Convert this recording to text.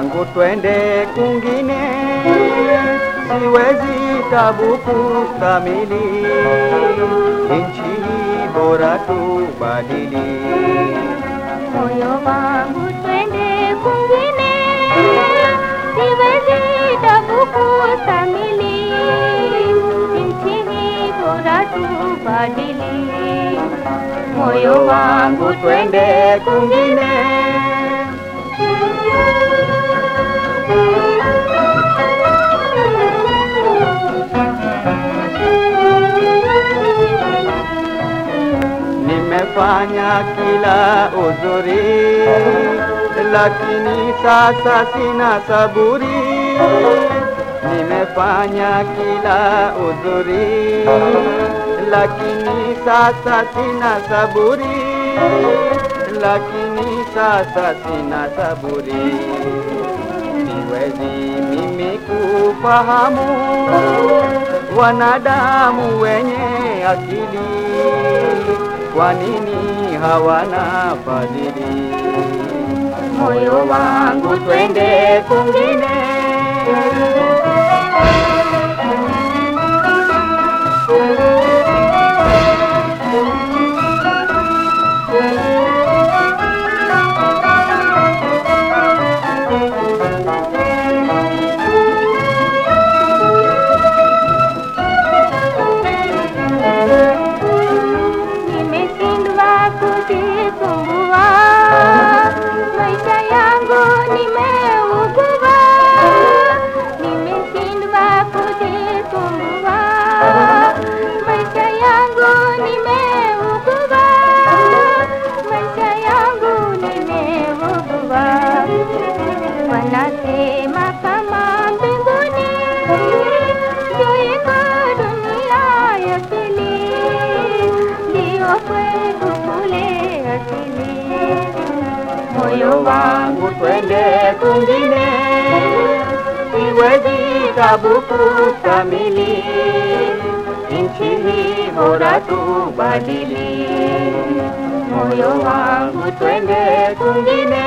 wangu twende kungine, siwezi tabu kustamili, nchi bora tubadili. moyo wangu twende kungine, siwezi tabu kustamili, nchi bora tubadili. Moyo wangu twende kungine, nimefanya kila uzuri, lakini sasa sina saburi. Nimefanya kila uzuri, lakini sasa sina saburi, lakini sasa sina saburi. Siwezi mimi kufahamu wanadamu wenye akili, kwa nini hawana fadhili? Moyo wangu twende kungine, moyo wangu twende kungine, siwezi tabu kustamili, nchi hii bora tubadili. Moyo wangu twende kungine,